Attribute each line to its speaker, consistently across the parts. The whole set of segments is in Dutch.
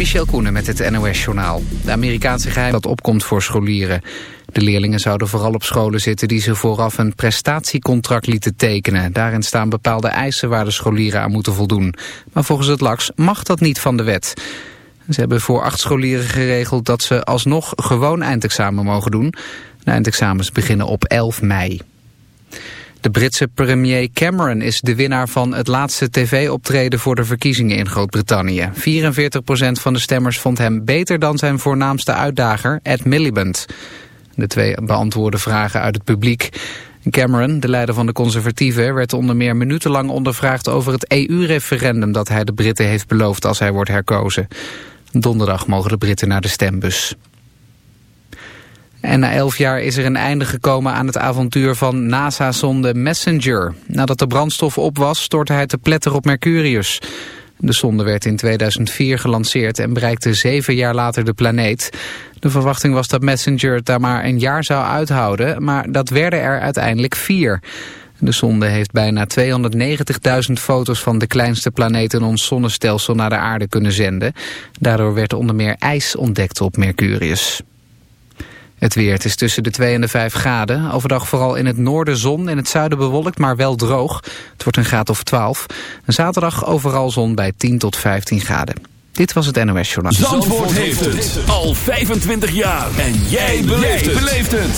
Speaker 1: Michel Koenen met het NOS-journaal. De Amerikaanse geheim dat opkomt voor scholieren. De leerlingen zouden vooral op scholen zitten die ze vooraf een prestatiecontract lieten tekenen. Daarin staan bepaalde eisen waar de scholieren aan moeten voldoen. Maar volgens het LAX mag dat niet van de wet. Ze hebben voor acht scholieren geregeld dat ze alsnog gewoon eindexamen mogen doen. De eindexamens beginnen op 11 mei. De Britse premier Cameron is de winnaar van het laatste tv-optreden voor de verkiezingen in Groot-Brittannië. 44% van de stemmers vond hem beter dan zijn voornaamste uitdager, Ed Miliband. De twee beantwoorden vragen uit het publiek. Cameron, de leider van de conservatieven, werd onder meer minutenlang ondervraagd over het EU-referendum dat hij de Britten heeft beloofd als hij wordt herkozen. Donderdag mogen de Britten naar de stembus. En na elf jaar is er een einde gekomen aan het avontuur van NASA-zonde Messenger. Nadat de brandstof op was, stortte hij te pletter op Mercurius. De zonde werd in 2004 gelanceerd en bereikte zeven jaar later de planeet. De verwachting was dat Messenger het daar maar een jaar zou uithouden, maar dat werden er uiteindelijk vier. De zonde heeft bijna 290.000 foto's van de kleinste planeet in ons zonnestelsel naar de aarde kunnen zenden. Daardoor werd onder meer ijs ontdekt op Mercurius. Het weer, het is tussen de 2 en de 5 graden. Overdag vooral in het noorden zon, in het zuiden bewolkt, maar wel droog. Het wordt een graad of 12. zaterdag overal zon bij 10 tot 15 graden. Dit was het NOS Journaal.
Speaker 2: Zandvoort, Zandvoort heeft het al 25 jaar. En jij beleeft het.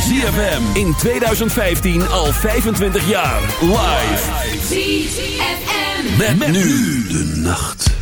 Speaker 2: ZFM in 2015 al 25 jaar. Live. ZFM. Met, met nu de nacht.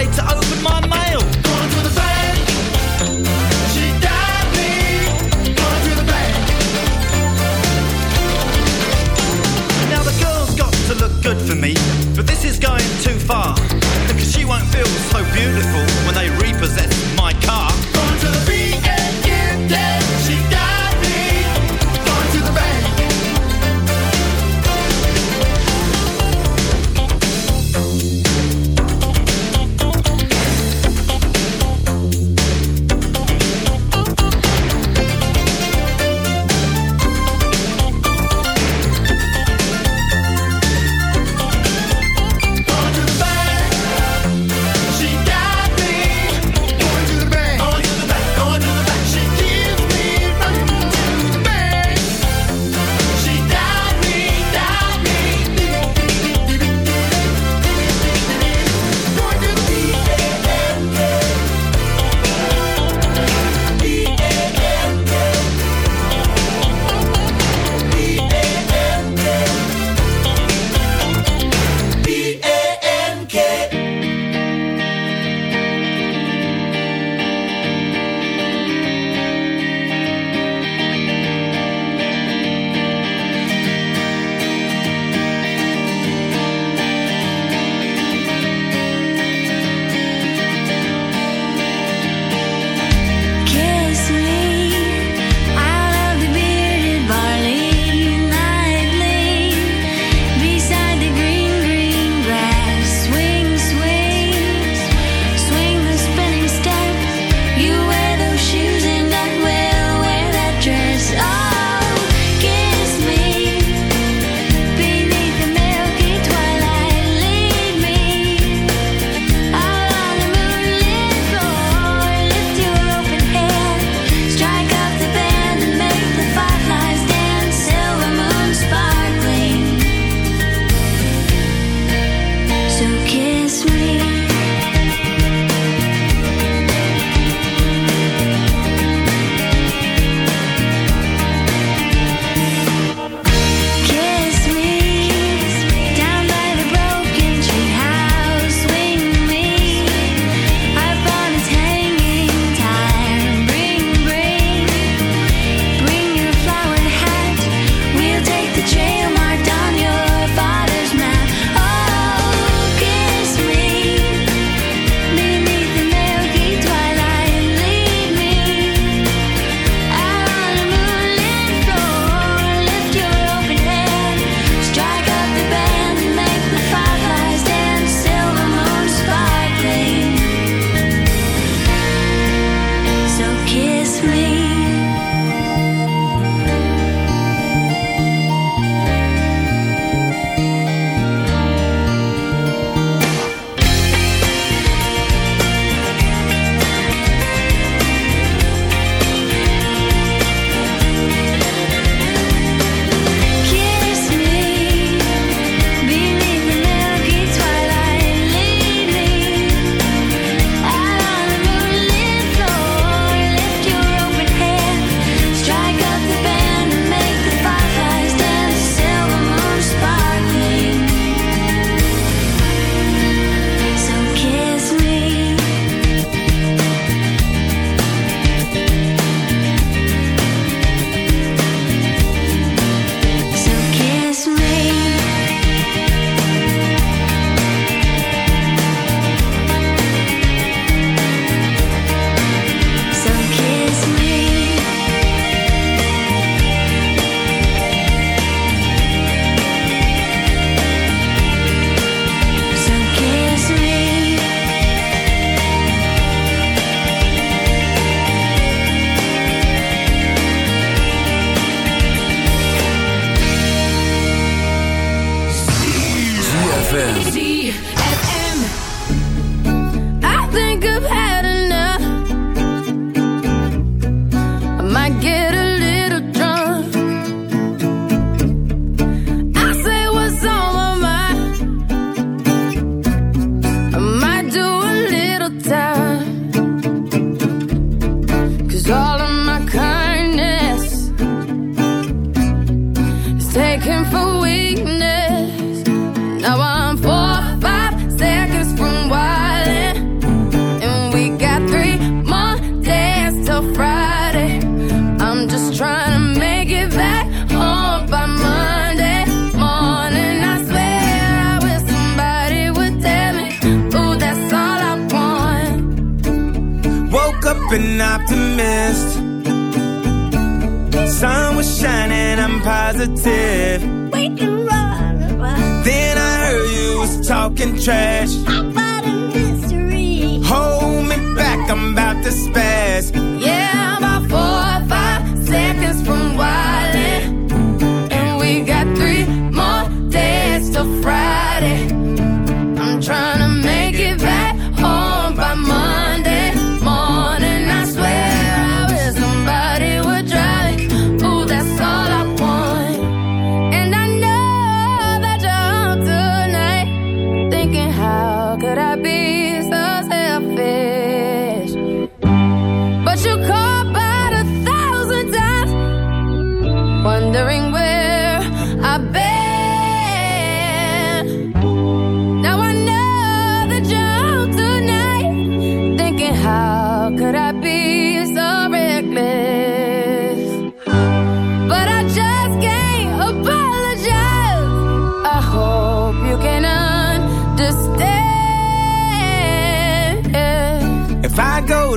Speaker 3: pray to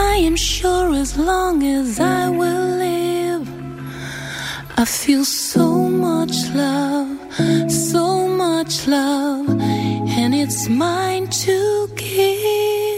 Speaker 4: I am sure as long as I will live, I feel so much love, so much love, and it's mine to give.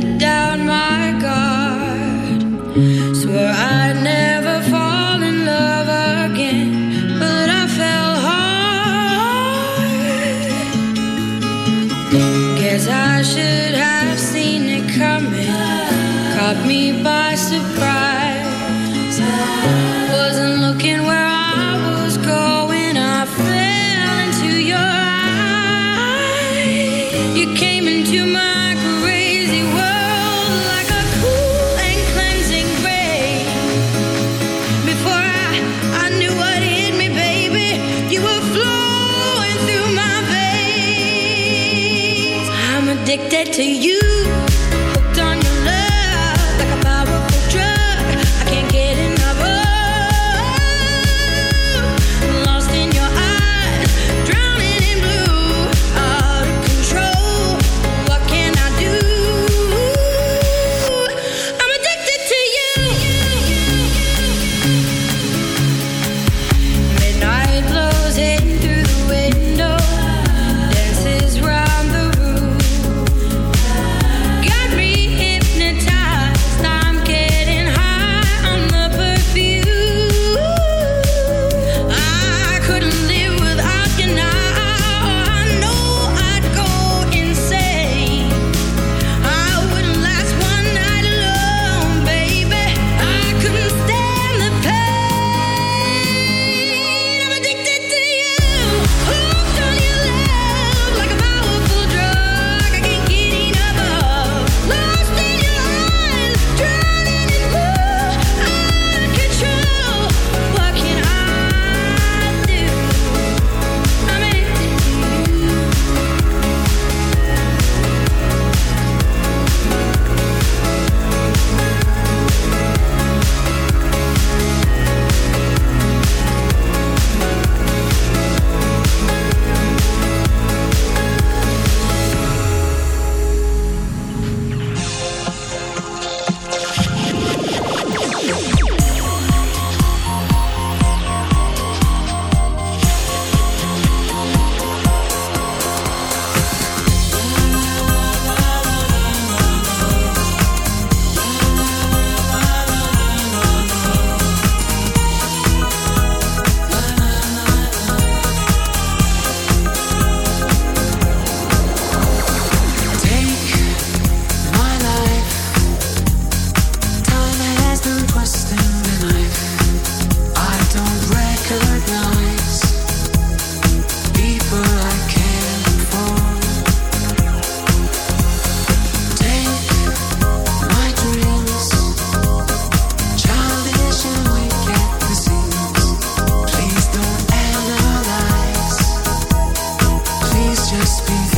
Speaker 3: let down
Speaker 5: just be